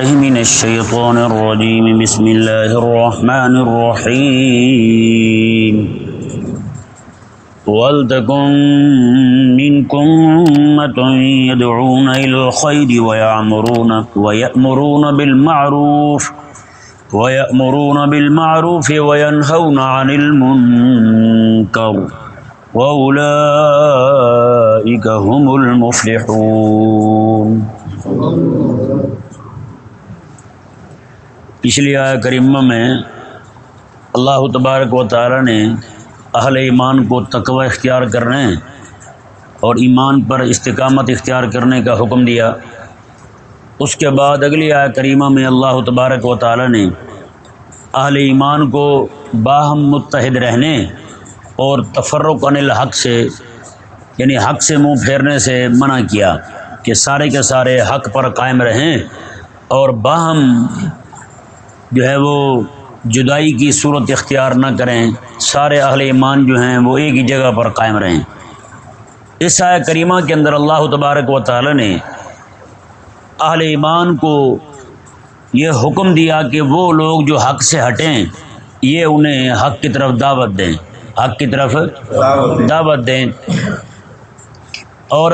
من الشيطان الرجيم. بسم الله الرحمن الرحيم. ولتكن منكم أمة يدعون إلى الخير ويعمرون ويأمرون بالمعروف ويأمرون بالمعروف وينهون عن المنكر. وأولئك هم المفلحون. پچھلی آیا کریمہ میں اللہ تبارک و تعالی نے اہل ایمان کو تقوی اختیار کرنے اور ایمان پر استقامت اختیار کرنے کا حکم دیا۔ اس کے بعد اگلی آیا کریمہ میں اللہ تبارک و تعالی نے اہل ایمان کو باہم متحد رہنے اور تفرق عن الحق سے یعنی حق سے منہ پھیرنے سے منع کیا کہ سارے کے سارے حق پر قائم رہیں اور باہم جو ہے وہ جدائی کی صورت اختیار نہ کریں۔ سارے اہل ایمان جو ہیں وہ ایک ہی جگہ پر قائم رہیں۔ اس آئے کریمہ کے اندر اللہ تبارک و تعالی نے اہل ایمان کو یہ حکم دیا کہ وہ لوگ جو حق سے ہٹیں یہ انہیں حق کی طرف دعوت دیں۔ حق کی طرف دعوت دیں۔ اور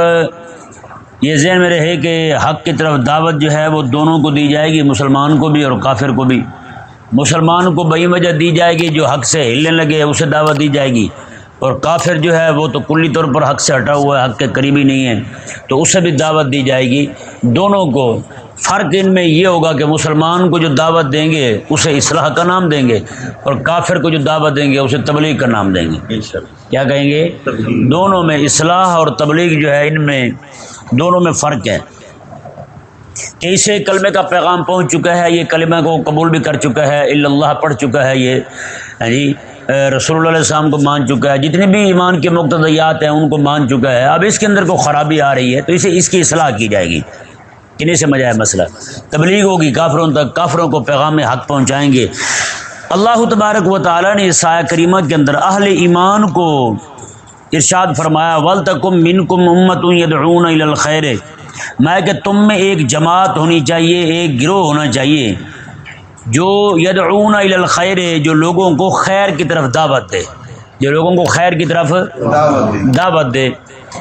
یہ ذہن میں رہے کہ حق کی طرف دعوت جو ہے وہ دونوں کو دی جائے گی مسلمان کو بھی اور کافر کو بھی۔ مسلمان کو بئی وجہ دی جائے گی جو حق سے ہلنے لگے اسے دعوت دی جائے گی۔ اور کافر جو ہے وہ تو کلی طور پر حق سے ہٹا ہوا ہے حق کے قریبی نہیں ہے تو اسے بھی دعوت دی جائے گی۔ دونوں کو فرق ان میں یہ ہوگا کہ مسلمان کو جو دعوت دیں گے اسے اصلاح کا نام دیں گے اور کافر کو جو دعوت دیں گے اسے تبلیغ کا نام دیں گے۔ کیا کہیں گے؟ دونوں میں اصلاح اور تبلیغ جو ہے ان میں دونوں میں فرق ہے۔ کہ اسے کلمے کا پیغام پہنچ چکا ہے، یہ کلمہ کو قبول بھی کر چکا ہے اللہ پڑھ چکا ہے یہ۔ ہاں جی رسول اللہ علیہ السلام کو مان چکا ہے۔ جتنے بھی ایمان کے مقتدیات ہیں، ان کو مان چکا ہے۔ اب اس کے اندر کو خرابی آ رہی ہے تو اسے اس کی اصلاح کی جائے گی۔ کنہیں سمجھ آئے مسئلہ۔ تبلیغ ہوگی، کافروں تک، کافروں کو پیغام حق پہنچائیں گے۔ اللہ تبارک و تعالیٰ نے سایہ کریمہ کے اندر اہل ایمان کو ارشاد فرمایا ول تکم من کم امت یدعون الخیر. میں کہ تم میں ایک جماعت ہونی چاہیے، ایک گروہ ہونا چاہیے، جو یدعون الخیر جو لوگوں کو خیر کی طرف دعوت دے، جو لوگوں کو خیر کی طرف دعوت دے۔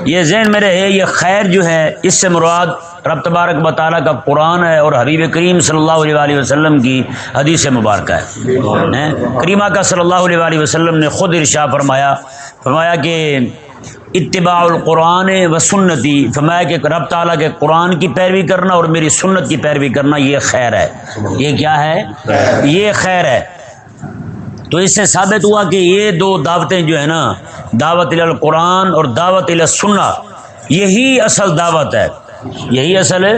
یہ ذہن میں رہے، یہ خیر جو ہے، اس سے مراد رب تبارک بطالہ کا قرآن ہے اور حبیب کریم صلی اللہ علیہ وسلم کی حدیث مبارکہ ہے۔ کریمہ کا صلی اللہ علیہ وسلم نے خود ارشا فرمایا فرمایا کہ اتباع القرآن و سنتی، فرمایا کہ رب تعالیٰ کے قرآن کی پیروی کرنا اور میری سنت کی پیروی کرنا یہ خیر ہے۔ یہ کیا ہے؟ یہ خیر ہے۔ تو اس سے ثابت ہوا کہ یہ دو دعوتیں جو ہیں نا، دعوت القرآن اور دعوت السنہ، یہی اصل دعوت ہے۔ یہی اصل ہے؟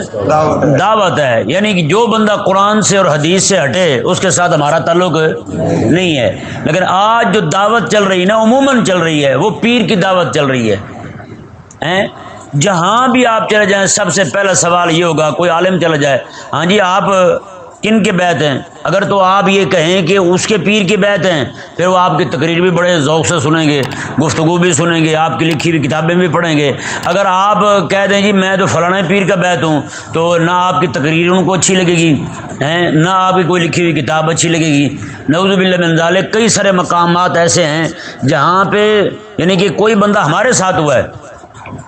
دعوت ہے۔ یعنی کہ جو بندہ قرآن سے اور حدیث سے ہٹے اس کے ساتھ ہمارا تعلق نہیں ہے۔ لیکن آج جو دعوت چل رہی نا عموماً چل رہی ہے وہ پیر کی دعوت چل رہی ہے۔ جہاں بھی آپ چلے جائیں سب سے پہلا سوال یہ ہوگا کوئی عالم چلا جائے ہاں جی آپ کن کے بیت ہیں؟ اگر تو آپ یہ کہیں کہ اس کے پیر کے بیت ہیں، پھر وہ آپ کی تقریر بھی بڑے ذوق سے سنیں گے، گفتگو بھی سنیں گے، آپ کی لکھی ہوئی کتابیں بھی پڑھیں گے۔ اگر آپ کہہ دیں جی میں تو فلاں پیر کا بیت ہوں، تو نہ آپ کی تقریر ان کو اچھی لگے گی نہ آپ کی کوئی لکھی ہوئی کتاب اچھی لگے گی۔ نوز باللہ منظال کئی سارے مقامات ایسے ہیں جہاں پہ یعنی کہ کوئی بندہ ہمارے ساتھ ہوا ہے۔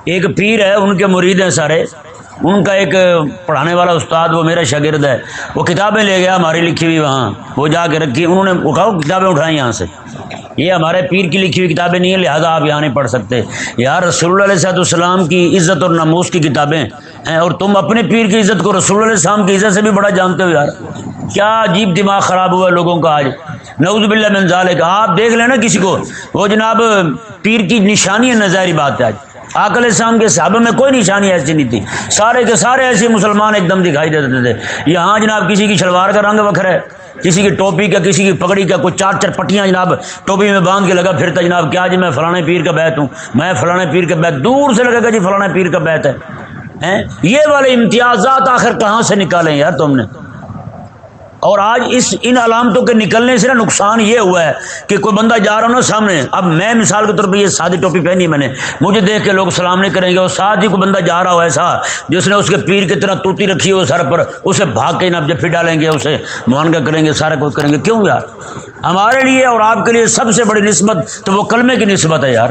ایک پیر ہے، ان کے مرید ہیں سارے۔ ان کا ایک پڑھانے والا استاد وہ میرا شاگرد ہے، وہ کتابیں لے گیا، ہماری لکھی ہوئی وہاں، وہ جا کے رکھی، انہوں نے اٹھاؤ کتابیں اٹھائیں یہاں سے۔ یہ ہمارے پیر کی لکھی ہوئی کتابیں نہیں ہیں، لہٰذا آپ یہاں نہیں پڑھ سکتے۔ یار رسول اللہ علیہ صاحب السلام کی عزت اور ناموس کی کتابیں ہیں، اور تم اپنے پیر کی عزت کو رسول اللہ علیہ السلام کی عزت سے بھی بڑا جانتے ہو یار۔ کیا عجیب دماغ خراب ہوا ہے لوگوں کا آج۔ نعوذ باللہ من ذالک، آپ دیکھ لیں نا کسی کو۔ وہ جناب پیر کی نشانی ہے نظاری بات ہے آج۔ آکل اسلام کے صحابہ میں کوئی نشانی ایسی نہیں تھی۔ سارے کے سارے ایسے مسلمان ایک دم دکھائی دیتے تھے۔ یہاں جناب کسی کی شلوار کا رنگ وکھر ہے، کسی کی ٹوپی کا، کسی کی پگڑی کا، کوئی چار چار پٹیاں جناب ٹوپی میں باندھ کے لگا پھرتا جناب کیا جی میں فلاں پیر کا بیت ہوں؟ میں فلاں پیر کا بیت، دور سے لگے گا جی فلاں پیر کا بیت ہے۔ یہ والے امتیازات آخر کہاں سے نکالے یار تم نے؟ اور آج اس ان علامتوں کے نکلنے سے نا نقصان یہ ہوا ہے کہ کوئی بندہ جا رہا ہو نا سامنے، اب میں مثال کے طور پہ یہ سادی ٹوپی پہنی میں نے، مجھے دیکھ کے لوگ سلام نہیں کریں گے، اور ساتھ ہی کوئی بندہ جا رہا ہو ایسا جس نے اس کے پیر کی طرح توتی رکھی ہو سر پر، اسے بھاگ کے نا جب پھر ڈالیں گے، اسے معانگا کریں گے، سارا کچھ کریں گے۔ کیوں یار؟ ہمارے لیے اور آپ کے لیے سب سے بڑی نسبت تو وہ کلمے کی نسبت ہے یار۔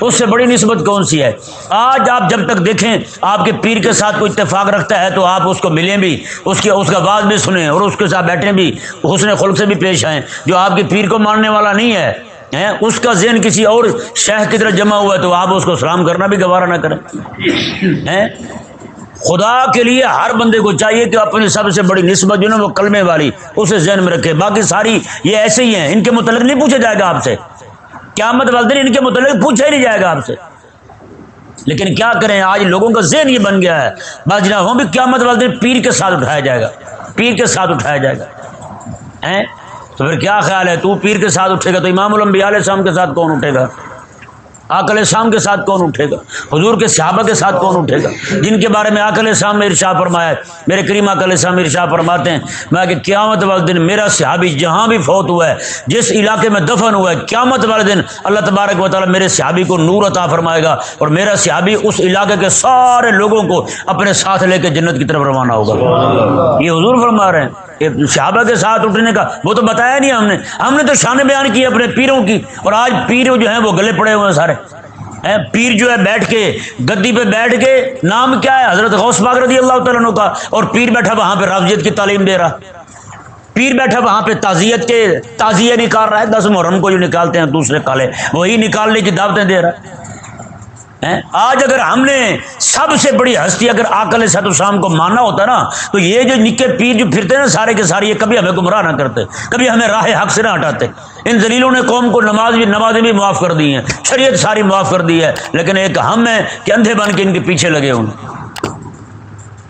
اس سے بڑی نسبت کون سی ہے؟ آج آپ جب تک دیکھیں آپ کے پیر کے ساتھ کوئی اتفاق رکھتا ہے تو آپ اس کو ملیں بھی، اس کی اس کا بات بھی سنیں اور اس کے ساتھ بیٹھیں بھی، حسن خلق سے بھی پیش آئیں۔ جو آپ کے پیر کو ماننے والا نہیں ہے اس کا ذہن کسی اور شہ کی طرح جمع ہوا ہے، تو آپ اس کو سلام کرنا بھی گوارا نہ کریں۔ خدا کے لیے ہر بندے کو چاہیے کہ اپنی سب سے بڑی نسبت جو نا، وہ کلمے والی اسے ذہن میں رکھے۔ باقی ساری یہ ایسے ہی ہیں، ان کے متعلق نہیں پوچھا جائے گا آپ سے۔ قیامت والدین ان کے متعلق پوچھا ہی نہیں جائے گا آپ سے۔ لیکن کیا کریں، آج لوگوں کا ذہن یہ بن گیا ہے۔ بس جناب، ہوں بھی قیامت والدین پیر کے ساتھ اٹھایا جائے گا۔ پیر کے ساتھ اٹھایا جائے گا۔ تو پھر کیا خیال ہے؟ تو پیر کے ساتھ اٹھے گا تو امام الانبیاء علیہ السلام کے ساتھ کون اٹھے گا؟ آکل شام کے ساتھ کون اٹھے گا؟ حضور کے صحابہ کے ساتھ کون اٹھے گا؟ جن کے بارے میں آکل شام میں ارشا فرمایا ہے، میرے کریم آکل شام ارشا فرماتے ہیں، میں کہ قیامت والے دن میرا صحابی جہاں بھی فوت ہوا ہے، جس علاقے میں دفن ہوا ہے، قیامت والے دن اللہ تبارک و تعالیٰ میرے صحابی کو نور عطا فرمائے گا اور میرا صحابی اس علاقے کے سارے لوگوں کو اپنے ساتھ لے کے جنت کی طرف روانہ ہوگا۔ یہ حضور فرما رہے ہیں صحابہ کے ساتھ اٹھنے کا، وہ تو بتایا نہیں ہم نے۔ ہم نے تو شان بیان کی اپنے پیروں کی اور آج پیر جو ہیں وہ گلے پڑے ہوئے ہیں سارے۔ پیر جو ہے بیٹھ کے، گدی پہ بیٹھ کے، نام کیا ہے؟ حضرت غوث پاک رضی اللہ تعالیٰ کا۔ اور پیر بیٹھا وہاں پہ رافضیت کی تعلیم دے رہا۔ پیر بیٹھا وہاں پہ تعزیت کے، تعزیہ نکال رہا ہے۔ دس محرم کو جو نکالتے ہیں دوسرے کالے، وہی نکالنے کی دعوتیں دے رہا ہے۔ آج اگر ہم نے سب سے بڑی ہستی اگر آکل ست السلام کو ماننا ہوتا نا، تو یہ جو نکے پیر جو پھرتے نا سارے کے سارے، یہ کبھی ہمیں گمراہ نہ کرتے، کبھی ہمیں راہ حق سے نہ ہٹاتے۔ ان دلیلوں نے قوم کو نماز بھی نمازیں بھی معاف کر دی ہیں، شریعت ساری معاف کر دی ہے، لیکن ایک ہم ہے کہ اندھے بن کے ان کے پیچھے لگے ہوں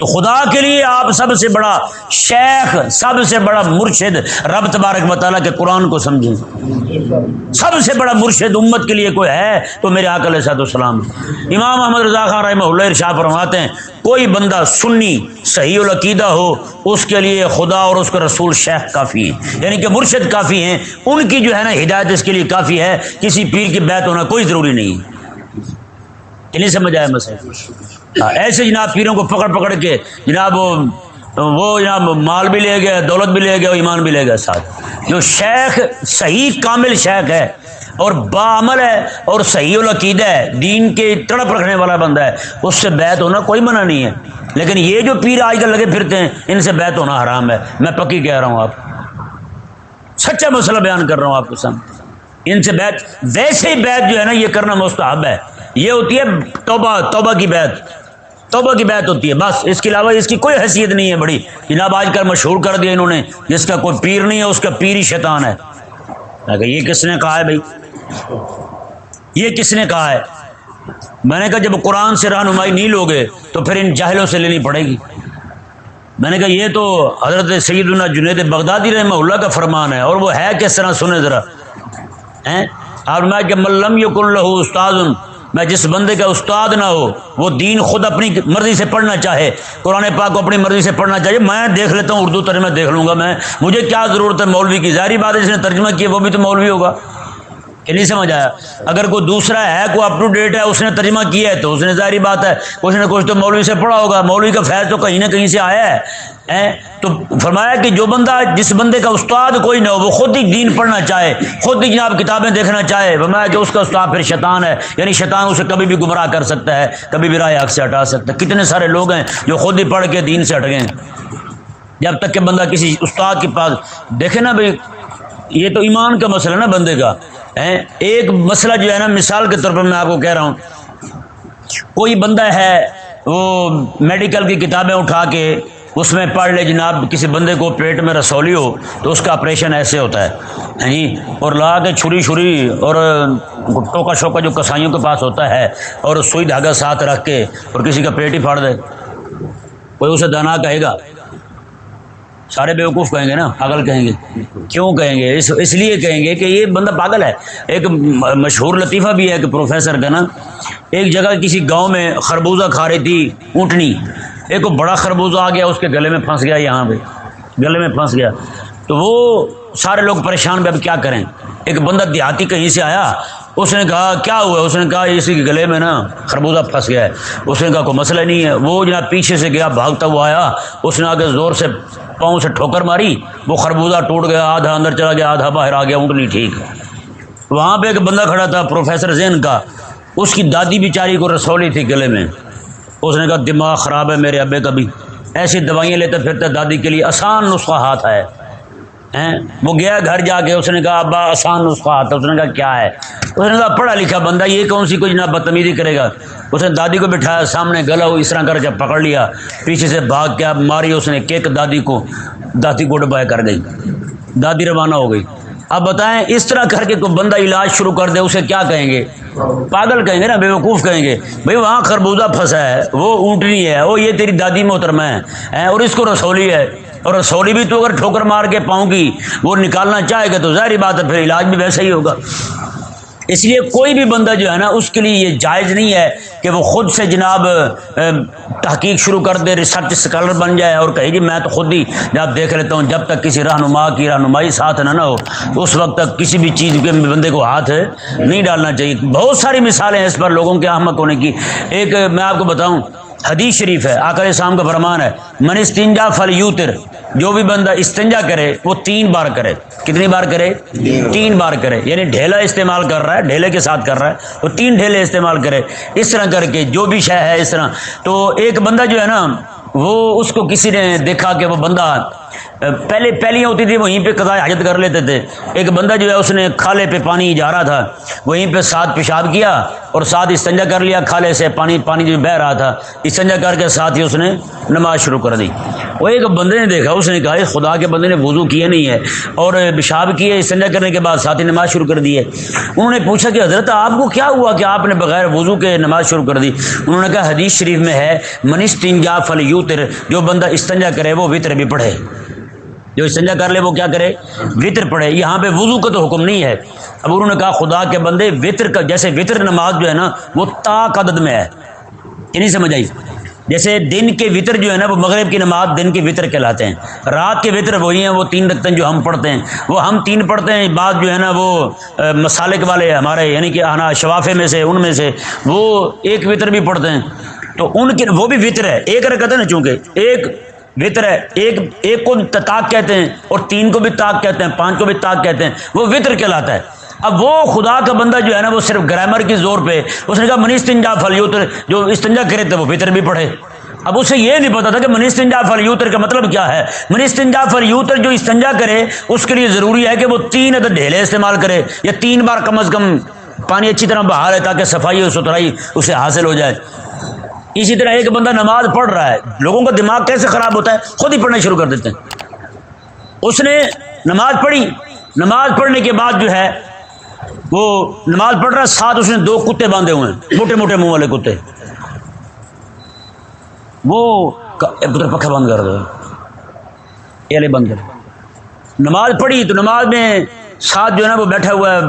تو خدا کے لیے آپ سب سے بڑا شیخ، سب سے بڑا مرشد، رب تبارک مطالعہ کے قرآن کو سمجھیں۔ سب سے بڑا مرشد امت کے لیے کوئی ہے تو میرے علیہ صاحب السلام امام محمد رضا خان رحمہ اللہ شاہ فرماتے ہیں، کوئی بندہ سنی صحیح العقیدہ ہو، اس کے لیے خدا اور اس کا رسول شیخ کافی ہے یعنی کہ مرشد کافی ہیں، ان کی جو ہے نا ہدایت اس کے لیے کافی ہے، کسی پیر کی بیت ہونا کوئی ضروری نہیں۔ ہے نہیں سمجھ آیا مسئلہ؟ ہاں، ایسے جناب پیروں کو پکڑ پکڑ کے جناب وہ جناب مال بھی لے گئے دولت بھی لے گئے ایمان بھی لے گئے ساتھ۔ جو شیخ، صحیح کامل شیخ ہے اور بعمل ہے اور صحیح العقید ہے، دین کے تڑپ رکھنے والا بندہ ہے، اس سے بیت ہونا کوئی منع نہیں ہے۔ لیکن یہ جو پیر آج کل لگے پھرتے ہیں، ان سے بیت ہونا حرام ہے۔ میں پکی کہہ رہا ہوں آپ سچا مسئلہ بیان کر رہا ہوں آپ کو سم ان سے بیت ویسے ہی بیت جو ہے نا، یہ کرنا مستحب ہے۔ یہ ہوتی ہے توبہ توبہ کی بیت توبہ کی بیعت ہوتی ہے، بس۔ اس کے علاوہ اس کی کوئی حیثیت نہیں ہے بڑی۔ جناب، آج کل مشہور کر دیا انہوں نے، جس کا کوئی پیر نہیں ہے، اس کا پیر ہی شیطان ہے۔ یہ کس نے کہا ہے بھائی؟ یہ کس نے کہا ہے؟ میں نے کہا جب قرآن سے رہنمائی نہیں لوگے تو پھر ان جاہلوں سے لینی پڑے گی۔ میں نے کہا یہ تو حضرت سید اللہ جنید بغدادی رحمہ اللہ کا فرمان ہے اور وہ ہے کس طرح سنے ذرا۔ اور میں کہ ملم یقن لہو استاد میں جس بندے کا استاد نہ ہو، وہ دین خود اپنی مرضی سے پڑھنا چاہے، قرآن پاک کو اپنی مرضی سے پڑھنا چاہیے، میں دیکھ لیتا ہوں اردو ترجمہ، دیکھ لوں گا میں۔ مجھے کیا ضرورت ہے مولوی کی؟ ظاہری بات ہے، جس نے ترجمہ کیا، وہ بھی تو مولوی ہوگا۔ کہ نہیں سمجھ آیا؟ اگر کوئی دوسرا ہے، کوئی اپ ٹو ڈیٹ ہے، اس نے ترجمہ کیا ہے، تو اس نے ظاہری بات ہے۔ کچھ نہ کچھ تو مولوی سے پڑھا ہوگا۔ مولوی کا فیض تو کہیں نہ کہیں سے آیا ہے۔ تو فرمایا کہ جو بندہ، جس بندے کا استاد کوئی نہ ہو، وہ خود ہی دین پڑھنا چاہے، خود ہی جناب کتابیں دیکھنا چاہے۔ فرمایا کہ اس کا استاد پھر شیطان ہے۔ یعنی شیطان اسے کبھی بھی گمراہ کر سکتا ہے، کبھی بھی رائے حق سے ہٹا سکتا ہے۔ کتنے سارے لوگ ہیں جو خود ہی پڑھ کے دین سے ہٹ گئے جب تک کہ بندہ کسی استاد کے پاس دیکھے نا بھائی، یہ تو ایمان کا مسئلہ نا بندے کا۔ ایک مسئلہ جو ہے نا، مثال کے طور پر میں آپ کو کہہ رہا ہوں۔ کوئی بندہ ہے، وہ میڈیکل کی کتابیں اٹھا کے اس میں پڑھ لے جناب، کسی بندے کو پیٹ میں رسولی ہو تو اس کا آپریشن ایسے ہوتا ہے۔ جی اور لا کے چھری چھری اور ٹوکا شوکا جو کسائیوں کے پاس ہوتا ہے اور سوئی دھاگا ساتھ رکھ کے اور کسی کا پیٹ ہی پھاڑ دے۔ کوئی اسے دانا کہے گا؟ سارے بیوقوف کہیں گے نا، پاگل کہیں گے۔ کیوں کہیں گے؟ اس اس لیے کہیں گے کہ یہ بندہ پاگل ہے۔ ایک مشہور لطیفہ بھی ہے کہ پروفیسر کا نا۔ ایک جگہ کسی گاؤں میں خربوزہ کھا رہی تھی، اونٹنی۔ ایک بڑا خربوزہ آ گیا، اس کے گلے میں پھنس گیا یہاں پہ۔ گلے میں پھنس گیا۔ تو وہ سارے لوگ پریشان بھی اب کیا کریں؟ ایک بندہ دیہاتی کہیں سے آیا، اس نے کہا، کیا ہوا؟ اس نے کہا، اسی کے گلے میں نا خربوزہ پھنس گیا ہے۔ اس نے کہا، کوئی مسئلہ نہیں ہے۔ وہ جناب پیچھے سے گیا، بھاگتا ہوا آیا۔ اس نے آگے زور سے پاؤں سے ٹھوکر ماری، وہ خربوزہ ٹوٹ گیا، آدھا اندر چلا گیا، آدھا باہر آ گیا اونٹنی ٹھیک۔ ہے وہاں پہ ایک بندہ کھڑا تھا، پروفیسر زین کا۔ اس کی دادی بیچاری کو رسولی تھی گلے میں۔ اس نے کہا، دماغ خراب ہے میرے ابے کا بھی۔ ایسی دوائیاں لیتے پھرتے دادی کے لیے آسان نسخہ ہاتھ ہے وہ گیا گھر جا کے، اس نے کہا، ابا، آسان نسخہ آتا اس نے کہا، کیا ہے؟ اس نے کہا، پڑھا لکھا بندہ، یہ کون سی کچھ نہ بدتمیزی کرے گا؟ اس نے دادی کو بٹھایا سامنے، گلا ہو، اس طرح کر کے پکڑ لیا۔ پیچھے سے بھاگ کے ماری، اس نے کیک دادی کو دادی کو ڈبایا کر گئی۔ دادی روانہ ہو گئی۔ اب بتائیں، اس طرح کر کے کوئی بندہ علاج شروع کر دے، اسے کیا کہیں گے؟ پاگل کہیں گے نا بے وقوف کہیں گے۔ بھائی، وہاں خربوزہ پھنسا ہے، وہ اونٹنی ہے، وہ یہ تیری دادی محترمہ ہے اور اس کو رسولی ہے۔ اور رسولی بھی تو اگر ٹھوکر مار کے پاؤں کی وہ نکالنا چاہے گا تو ظاہری بات ہے، پھر علاج بھی ویسا ہی ہوگا۔ اس لیے کوئی بھی بندہ جو ہے نا، اس کے لیے یہ جائز نہیں ہے کہ وہ خود سے جناب تحقیق شروع کر دے ریسرچ اسکالر بن جائے اور کہے جی میں تو خود ہی جب دیکھ لیتا ہوں، جب تک کسی رہنما کی رہنمائی ساتھ نہ نہ ہو اس وقت تک کسی بھی چیز کے بندے کو ہاتھ نہیں ڈالنا چاہیے۔ بہت ساری مثالیں ہیں اس پر لوگوں کے احمق ہونے کی۔ ایک، میں آپ کو بتاؤں، حدیث شریف ہے آکر شام کا فرمان ہے، من استنجا فل یوتر جو بھی بندہ استنجا کرے وہ تین بار کرے۔ کتنی بار کرے؟ تین بار۔ کرے۔ یعنی ڈھیلا استعمال کر رہا ہے ڈھیلے کے ساتھ کر رہا ہے۔ وہ تین ڈھیلے استعمال کرے۔ اس طرح کر کے جو بھی شے ہے اس طرح۔ تو ایک بندہ جو ہے نا وہ اس کو کسی نے دیکھا کہ وہ بندہ پہلے پہلیاں ہوتی تھی وہیں پہ قضاء حاجت کر لیتے تھے۔ ایک بندہ جو ہے اس نے کھالے پہ پانی جا رہا تھا۔ وہیں پہ ساتھ پیشاب کیا اور ساتھ استنجا کر لیا کھالے سے پانی پانی جو بہہ رہا تھا۔ استنجا کر کے ساتھ ہی اس نے نماز شروع کر دی۔ وہ ایک بندے نے دیکھا، اس نے کہا خدا کے بندے نے وضو کیا نہیں ہے اور پیشاب کیے استنجا کرنے کے بعد ساتھ ہی نماز شروع کر دی ہے۔ انہوں نے پوچھا کہ حضرت، آپ کو کیا ہوا کہ آپ نے بغیر وضو کے نماز شروع کر دی؟ انہوں نے کہا، حدیث شریف میں ہے منسٹنجا فل یوتر، جو بندہ استنجا کرے وہ وطر بھی پڑھے۔ جو استنجا کر لے وہ کیا کرے؟ وطر پڑھے۔ یہاں پہ وضو کا تو حکم نہیں ہے۔ اب انہوں نے کہا، خدا کے بندے وطر کا، جیسے وطر نماز جو ہے نا، وہ تا عدد میں ہے۔ یہ نہیں سمجھ آئی؟ جیسے دن کے وطر جو ہے نا، وہ مغرب کی نماز دن کے وطر کہلاتے ہیں۔ رات کے وطر وہی ہیں، وہ تین رکھتے ہیں جو ہم پڑھتے ہیں۔ وہ ہم تین پڑھتے ہیں، بعد جو ہے نا، وہ مسالک والے ہمارے یعنی کہ آنا شفافے میں سے، ان میں سے وہ ایک وطر بھی پڑھتے ہیں۔ تو ان کے، وہ بھی وطر ہے۔ ایک رکھتے ہیں نا، چونکہ ایک وطر ہے، ایک ایک کو تاک کہتے ہیں اور تین کو بھی تاک کہتے ہیں، پانچ کو بھی تاک کہتے ہیں۔ وہ وطر کہلاتا ہے۔ اب وہ خدا کا بندہ جو ہے نا وہ صرف گرامر کی زور پہ، اس نے کہا منی استنجا فل یوتر جو استنجا کرے تھے، وہ وطر بھی پڑھے۔ اب اسے یہ نہیں پتا تھا کہ منی استنجا فل یوتر کا مطلب کیا ہے۔ منی استنجا فل یوتر جو استنجا کرے، اس کے لیے ضروری ہے کہ وہ تین عدد ڈھیلے استعمال کرے، یا تین بار کم از کم پانی اچھی طرح بہا لے تاکہ صفائی اور ستھرائی اسے حاصل ہو جائے۔ اسی طرح ایک بندہ نماز پڑھ رہا ہے، لوگوں کا دماغ کیسے خراب ہوتا ہے؟ خود ہی پڑھنا شروع کر دیتے ہیں۔ اس نے نماز پڑھی۔ نماز پڑھنے کے بعد جو ہے وہ نماز پڑھ رہا ہے، ساتھ اس نے دو کتے باندھے ہوئے ہیں، موٹے موٹے منہ والے کتے۔ وہ پتھر پکا بند کر دو یہ بند کر نماز پڑھی تو نماز میں ساتھ جو ہے نا، وہ بیٹھا ہوا ہے،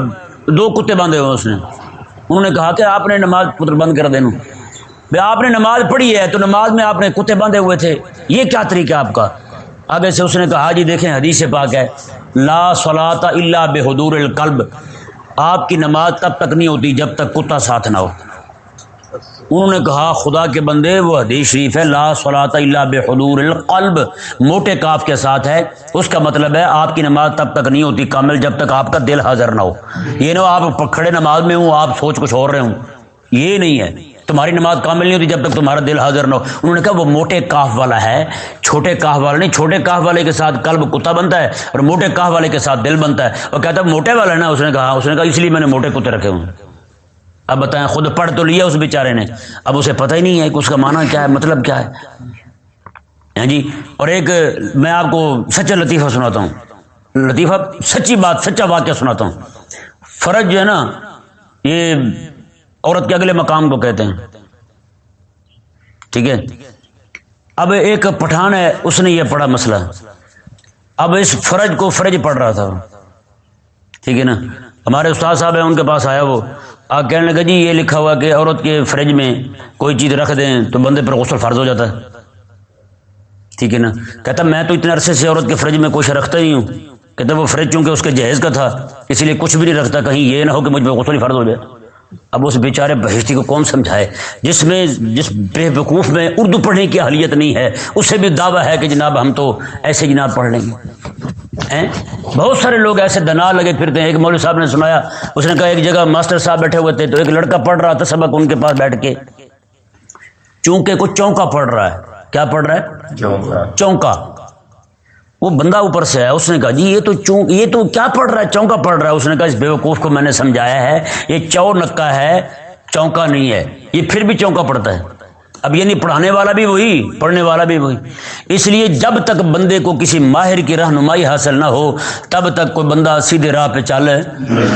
دو کتے باندھے ہوئے اس نے۔ انہوں نے کہا کہ آپ نے نماز پتر بند کر دینا آپ نے نماز پڑھی ہے تو نماز میں آپ نے کتے باندھے ہوئے تھے۔ یہ کیا طریقہ آپ کا؟ آگے سے اس نے کہا ہاں جی دیکھیں، حدیث پاک ہے، لا صلاۃ اللہ بے حدور القلب۔ آپ کی نماز تب تک نہیں ہوتی جب تک کتا ساتھ نہ ہو۔ انہوں نے کہا، خدا کے بندے، وہ حدیث شریف ہے، لا صلاۃ اللہ بحضور القلب۔ موٹے کاف کے ساتھ ہے۔ اس کا مطلب ہے، آپ کی نماز تب تک نہیں ہوتی کامل جب تک آپ کا دل حاضر نہ ہو۔ یہ نہ آپ کھڑے نماز میں ہوں، آپ سوچ کچھ اور رہے ہوں۔ یہ نہیں ہے۔ تمہاری نماز کامل نہیں ہوتی جب تک تمہارا دل حاضر نہ ہو۔ انہوں نے کہا، وہ موٹے کاف والا ہے، چھوٹے کاف والا نہیں، چھوٹے کاف والے کے ساتھ کلب کتا بنتا ہے اور موٹے کاف والے کے ساتھ دل بنتا ہے۔ وہ کہتا ہے، موٹے والا ہے نا؟ اس نے کہا، اس نے کہا، اس لیے میں نے موٹے کتے رکھے ہوں اب بتائیں، خود پڑھ تو لیا اس بیچارے نے۔ اب اسے پتہ ہی نہیں ہے کہ اس کا معنی کیا ہے مطلب کیا ہے۔ ہاں جی اور ایک میں آپ کو سچا لطیفہ سناتا ہوں۔ لطیفہ، سچی بات، سچا واقعہ سناتا ہوں۔ فرض جو ہے نا، یہ عورت کے اگلے مقام کو کہتے ہیں۔ ٹھیک ہے؟ اب ایک پٹھان ہے، اس نے یہ پڑھا مسئلہ۔ اب اس فرج کو فرج پڑھ رہا تھا۔ ٹھیک ہے نا؟ ہمارے استاد صاحب ہیں، ان کے پاس آیا وہ۔ آ کہنے لگا جی یہ لکھا ہوا کہ عورت کے فرج میں کوئی چیز رکھ دیں تو بندے پر غسل فرض ہو جاتا ہے۔ ٹھیک ہے نا؟ کہتا، میں تو اتنے عرصے سے عورت کے فریج میں کچھ رکھتا ہی ہوں۔ کہتا، وہ فریج چونکہ اس کے جہیز کا تھا، اسی لیے کچھ بھی نہیں رکھتا، کہیں یہ نہ ہو کہ مجھ پہ غسل فرض ہو جائے۔ اب اس بیچارے بہشتی کو کون سمجھائے؟ جس میں جس بے وقوف میں اردو پڑھنے کی اہلیت نہیں ہے اسے بھی دعویٰ ہے کہ جناب ہم تو ایسے جناب پڑھ لیں گے۔ بہت سارے لوگ ایسے دنا لگے پھرتے ہیں۔ ایک مولوی صاحب نے سنایا اس نے کہا ایک جگہ ماسٹر صاحب بیٹھے ہوئے تھے تو ایک لڑکا پڑھ رہا تھا سبق ان کے پاس بیٹھ کے۔ چونکہ کچھ چونکا پڑھ رہا ہے۔ کیا پڑھ رہا ہے؟ چونکا۔ وہ بندہ اوپر سے ہے اس نے کہا جی یہ تو چون یہ تو کیا پڑھ رہا ہے؟ چونکا پڑھ رہا ہے۔ اس نے کہا، اس بیوقوف کو میں نے سمجھایا ہے، یہ چو نکا ہے، چونکا نہیں ہے۔ یہ پھر بھی چونکا پڑھتا ہے۔ اب یعنی پڑھانے والا بھی وہی، پڑھنے والا بھی وہی۔ اس لیے جب تک بندے کو کسی ماہر کی رہنمائی حاصل نہ ہو، تب تک کوئی بندہ سیدھے راہ پہ چل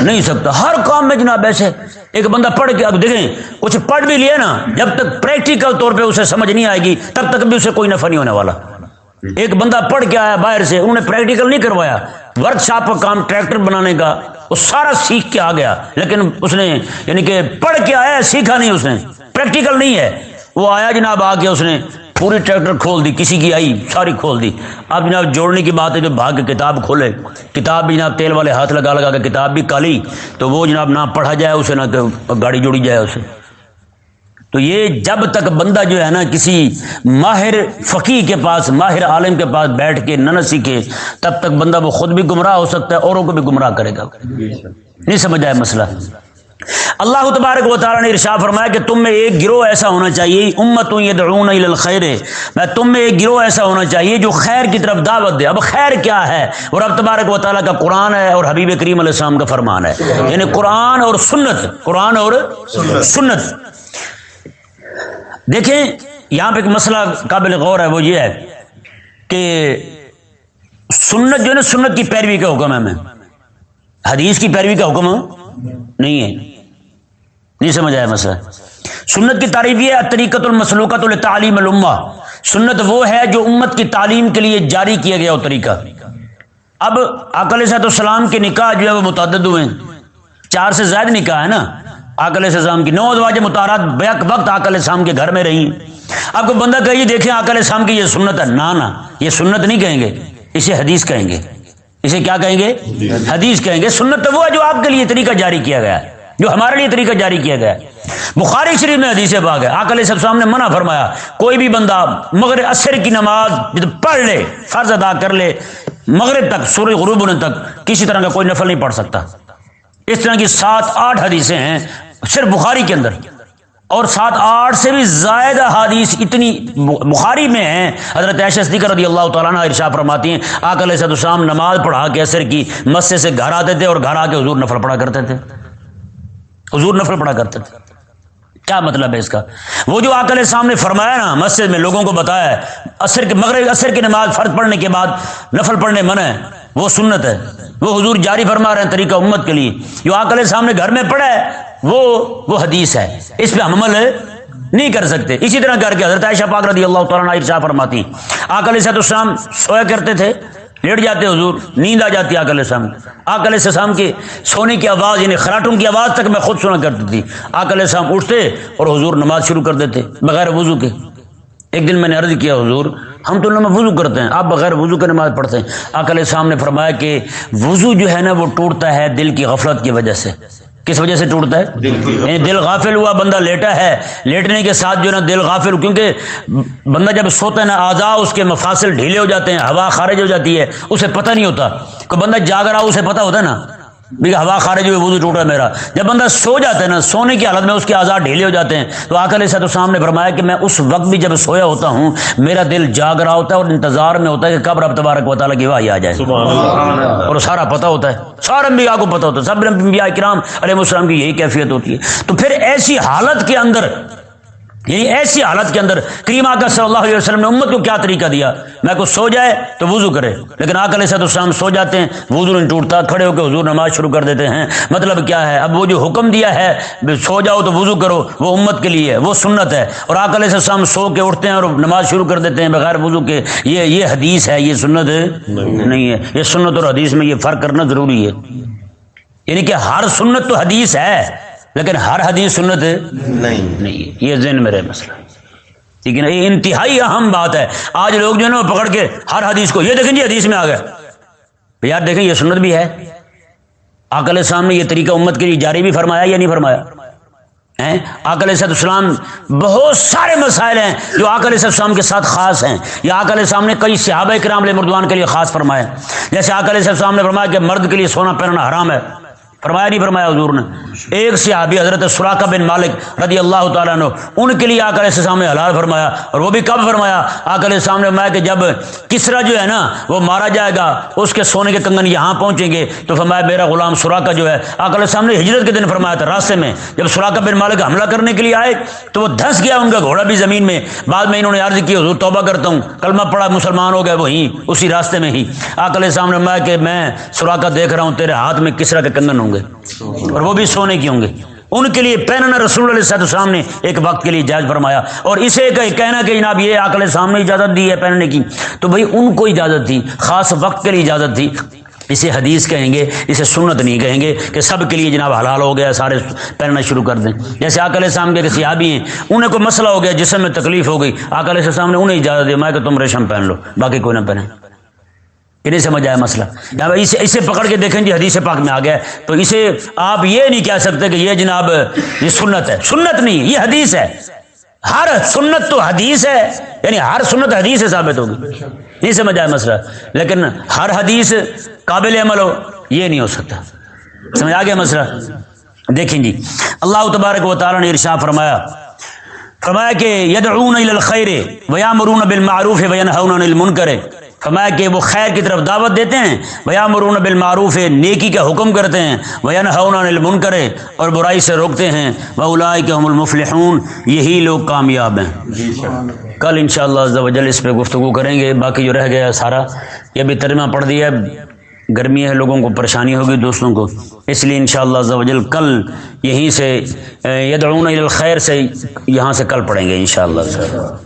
نہیں سکتا۔ ہر کام میں جناب ایسے، ایک بندہ پڑھ کے اب دیکھیں، کچھ پڑھ بھی لیا نا، جب تک پریکٹیکل طور پہ اسے سمجھ نہیں آئے گی، تب تک بھی اسے کوئی نفع نہیں ہونے والا۔ ایک بندہ پڑھ کے آیا باہر سے، انہوں نے پریکٹیکل نہیں کروایا۔ ورک شاپ کا کام ٹریکٹر بنانے کا، وہ سارا سیکھ کے آ گیا۔ لیکن اس نے یعنی کہ پڑھ کے آیا، سیکھا نہیں اس نے۔ پریکٹیکل نہیں ہے۔ وہ آیا جناب، آ کے اس نے پوری ٹریکٹر کھول دی، کسی کی آئی، ساری کھول دی۔ اب جناب، جوڑنے کی بات ہے جو بھاگ کے کتاب کھولے۔ کتاب بھی جناب تیل والے ہاتھ لگا لگا کے کتاب بھی کالی۔ تو وہ جناب نہ پڑھا جائے، اسے نہ گاڑی جوڑی جائے، اسے۔ تو یہ جب تک بندہ جو ہے نا کسی ماہر فقی کے پاس، ماہر عالم کے پاس بیٹھ کے نہ نہ سیکھے تب تک بندہ وہ خود بھی گمراہ ہو سکتا ہے اوروں کو بھی گمراہ کرے گا۔ نہیں سمجھ آئے مسئلہ؟ اللہ تبارک و تعالیٰ نے ارشا فرمایا کہ تم میں ایک گروہ ایسا ہونا چاہیے امت الخیر۔ میں تم میں ایک گروہ ایسا ہونا چاہیے جو خیر کی طرف دعوت دے۔ اب خیر کیا ہے؟ اور اب تبارک و تعالیٰ کا قرآن ہے اور حبیب کریم علیہ السلام کا فرمان ہے۔ یعنی قرآن اور سنت۔ قرآن اور سنت۔ دیکھیں، یہاں پہ ایک مسئلہ قابل غور ہے، وہ یہ ہے کہ سنت جو ہے نا، سنت کی پیروی کا حکم ہے، میں حدیث کی پیروی کا حکم نہیں ہے۔ نہیں سمجھ آیا مسئلہ۔ سنت کی تعریف یہ ہے طریقت المسلوقت التعلیم الما سنت وہ ہے جو امت کی تعلیم کے لیے جاری کیا گیا وہ طریقہ۔ اب اکل صحت السلام کے نکاح جو ہے وہ متعدد ہوئے چار سے زائد نکاح ہے نا۔ آکل السلام کی۔ نو ادواج متارات بیک وقت آکل السلام کے گھر میں رہی۔ اب کو بندہ کہیے دیکھیں آکل السلام کی یہ سنت ہے۔ نا نا یہ سنت نہیں کہیں گے۔ اسے حدیث کہیں گے۔ اسے کیا کہیں گے؟ حدیث کہیں گے۔ سنت تو وہ ہے جو آپ کے لیے طریقہ جاری کیا گیا ہے، جو ہمارے لیے طریقہ جاری کیا گیا ہے۔ بخاری شریف میں حدیث باغ ہے۔ آکل السلام نے منع فرمایا، کوئی بھی بندہ مگر اثر کی نماز پڑھ لے، فرض ادا کر لے، مغرب تک سورج غروب ہونے تک، کسی طرح کا کوئی نفل نہیں پڑھ سکتا۔ اس طرح کی سات، آٹھ حدیثیں ہیں صرف بخاری کے اندر اور سات آٹھ سے بھی زائد حادیث اتنی بخاری میں ہیں۔ حضرت عیش صدیقہ رضی اللہ تعالیٰ نے ارشا فرماتی ہیں آکل صد السلام نماز پڑھا کے اثر کی مسجد سے گھر آتے تھے اور گھر آ کے حضور نفل پڑھا کرتے تھے۔ حضور نفل پڑھا کرتے تھے۔ کیا مطلب ہے اس کا؟ وہ جو آکل السلام نے فرمایا نا، مسجد میں لوگوں کو بتایا ہے اثر کے مغرب اثر کی نماز فرض پڑھنے کے بعد نفل پڑھنے من ہے، وہ سنت ہے۔ وہ حضور جاری فرما رہے ہیں طریقہ امت کے لیے۔ جو آکل السلام نے گھر میں پڑھا ہے وہ وہ حدیث ہے۔ اس پہ ہم عمل نہیں کر سکتے۔ اسی طرح کر کے حضرت عائشہ پاک رضی اللہ تعالیٰ ارشا فرماتی۔ آکل صحت السلام سویا کرتے تھے، لیٹ جاتے حضور، نیند آ جاتی آکل السلام آکل السلام کی سونے کی آواز یعنی خراٹوں کی آواز تک میں خود سنا کرتی تھی۔ آکل السلام اٹھتے اور حضور نماز شروع کر دیتے بغیر وضو کے۔ ایک دن میں نے عرض کیا، حضور، ہم تو نماز وضو کرتے ہیں، آپ بغیر وضو کے نماز پڑھتے ہیں۔ آکل السلام نے فرمایا کہ وضو جو ہے نا، وہ ٹوٹتا ہے دل کی غفلت کی وجہ سے۔ کس وجہ سے ٹوٹتا ہے؟ یعنی دل غافل ہوا بندہ لیٹا ہے۔ لیٹنے کے ساتھ جو نا دل غافل کیونکہ بندہ جب سوتا ہے نا آزا اس کے مفاصل ڈھیلے ہو جاتے ہیں ہوا خارج ہو جاتی ہے اسے پتہ نہیں ہوتا۔ کوئی بندہ جاگ رہا اسے پتہ ہوتا ہے نا۔ ہوا خارج ہوئی وضو ٹوٹا میرا۔ جب بندہ سو جاتا ہے نا سونے کی حالت میں اس کے آزاد ڈھیلے ہو جاتے ہیں۔ تو آکل صاحب السلام نے فرمایا کہ میں اس وقت بھی جب سویا ہوتا ہوں میرا دل جاگ رہا ہوتا ہے اور انتظار میں ہوتا ہے کہ کب رب تبارک و تعالیٰ کی واہی آ جائے۔ اور سارا پتہ ہوتا ہے۔ سارا انبیاء کو پتہ ہوتا ہے۔ سب انبیاء کرام علیہ السلام کی یہی کیفیت ہوتی ہے۔ تو پھر ایسی حالت کے اندر یعنی ایسی حالت کے اندر کریم آکر صلی اللہ علیہ وسلم نے امت کو کیا طریقہ دیا؟ میں کو سو جائے تو وضو کرے۔ لیکن آکل صد السلام سو جاتے ہیں، وضو نہیں ٹوٹتا، کھڑے ہو کے حضور نماز شروع کر دیتے ہیں۔ مطلب کیا ہے؟ اب وہ جو حکم دیا ہے، سو جاؤ تو وضو کرو، وہ امت کے لیے وہ سنت ہے۔ اور آکل السلام سو کے اٹھتے ہیں اور نماز شروع کر دیتے ہیں، بغیر وضو کے۔ یہ یہ حدیث ہے، یہ سنت نہیں ہے۔ یہ سنت اور حدیث میں یہ فرق کرنا ضروری ہے۔ یعنی کہ ہر سنت تو حدیث ہے۔ لیکن ہر حدیث سنت نہیں۔ نہیں یہ ذہن میرے مسئلہ۔ ٹھیک ہے نا یہ انتہائی اہم بات ہے۔ آج لوگ جو ہے نا پکڑ کے ہر حدیث کو یہ دیکھیں جی حدیث میں آ گیا۔ یار دیکھیں یہ سنت بھی ہے۔ آکل اسلام نے یہ طریقہ امت کے لیے جاری بھی فرمایا یا نہیں فرمایا؟ آکل صد اسلام بہت سارے مسائل ہیں جو آکل صد اسلام کے ساتھ خاص ہیں۔ یا آکل اسلام نے کئی صحابہ کرام علیہ مردوان کے لیے خاص فرمایا۔ جیسے آکل صد اسلام نے فرمایا کہ مرد کے لیے سونا پہننا حرام ہے۔ فرمایا نہیں فرمایا حضور نے؟ ایک صحابی حضرت سراقہ بن مالک رضی اللہ تعالیٰ نے ان کے لیے آ کر ایسے سامنے حلال فرمایا، اور وہ بھی کب فرمایا؟ آ کر سامنے فرمایا کہ جب کسرا جو ہے نا، وہ مارا جائے گا، اس کے سونے کے کنگن یہاں پہنچیں گے، تو فرمایا میرا غلام سراقہ جو ہے آ کر سامنے ہجرت کے دن فرمایا تھا، راستے میں جب سراقہ بن مالک حملہ کرنے کے لیے آئے، تو وہ دھنس گیا ان کا گھوڑا بھی زمین میں۔ بعد میں انہوں نے عرض کی، حضور توبہ کرتا ہوں، کلمہ پڑا مسلمان ہو گئے وہیں اسی راستے میں ہی۔ آ کر سامنے فرمایا کہ میں سراقہ دیکھ رہا ہوں، تیرے ہاتھ میں کسرا کے کنگن ہوں گے۔ گے اور وہ بھی سونے کی ہوں گے۔ ان کے لیے پہننا رسول علیہ صاحب السلام نے ایک وقت کے لیے جائز فرمایا۔ اور اسے کہنا کہ جناب یہ آکل سامنے اجازت دی ہے پہننے کی۔ تو بھائی ان کو اجازت تھی خاص وقت کے لیے اجازت تھی اسے حدیث کہیں گے، اسے سنت نہیں کہیں گے کہ سب کے لیے جناب حلال ہو گیا، سارے پہننا شروع کر دیں۔ جیسے آکل صاحب کے کسی آبی ہیں، انہیں کوئی مسئلہ ہو گیا، جسم میں تکلیف ہو گئی آکل صاحب نے انہیں اجازت دیا میں کہ تم ریشم پہن لو، باقی کوئی نہ پہنے۔ کہ نہیں سمجھ آیا مسئلہ۔ جب اسے اسے پکڑ کے دیکھیں جی حدیث پاک میں آ گیا تو اسے آپ یہ نہیں کہہ سکتے کہ یہ جناب، یہ سنت ہے۔ سنت نہیں، یہ حدیث ہے۔ ہر سنت تو حدیث ہے۔ یعنی ہر سنت حدیث سے ثابت ہوگی۔ نہیں سمجھ آیا مسئلہ۔ لیکن ہر حدیث قابل عمل ہو، یہ نہیں ہو سکتا۔ سمجھ آ گیا مسئلہ؟ دیکھیں جی۔ اللہ تبارک و تعالیٰ نے ارشا فرمایا فرمایا کہ یدعون الى الخیر ویامرون بالمعروف وینہون عن المنکر۔ فرمایا کہ وہ خیر کی طرف دعوت دیتے ہیں ویا مرون بالمعروف، نیکی کا حکم کرتے ہیں وین ہون کرے اور برائی سے روکتے ہیں۔ وہ الاء کے المفلحون، یہی لوگ کامیاب ہیں۔ کل ان شاء اللہ اس پہ گفتگو کریں گے۔ باقی جو رہ گیا سارا، یہ بھی ترجمہ پڑھ دیا گرمی ہے، لوگوں کو پریشانی ہوگی، دوستوں کو۔ اس لیے ان شاء اللہ کل یہیں سے یدعون الخیر سے یہاں سے کل پڑھیں گے ان شاء اللہ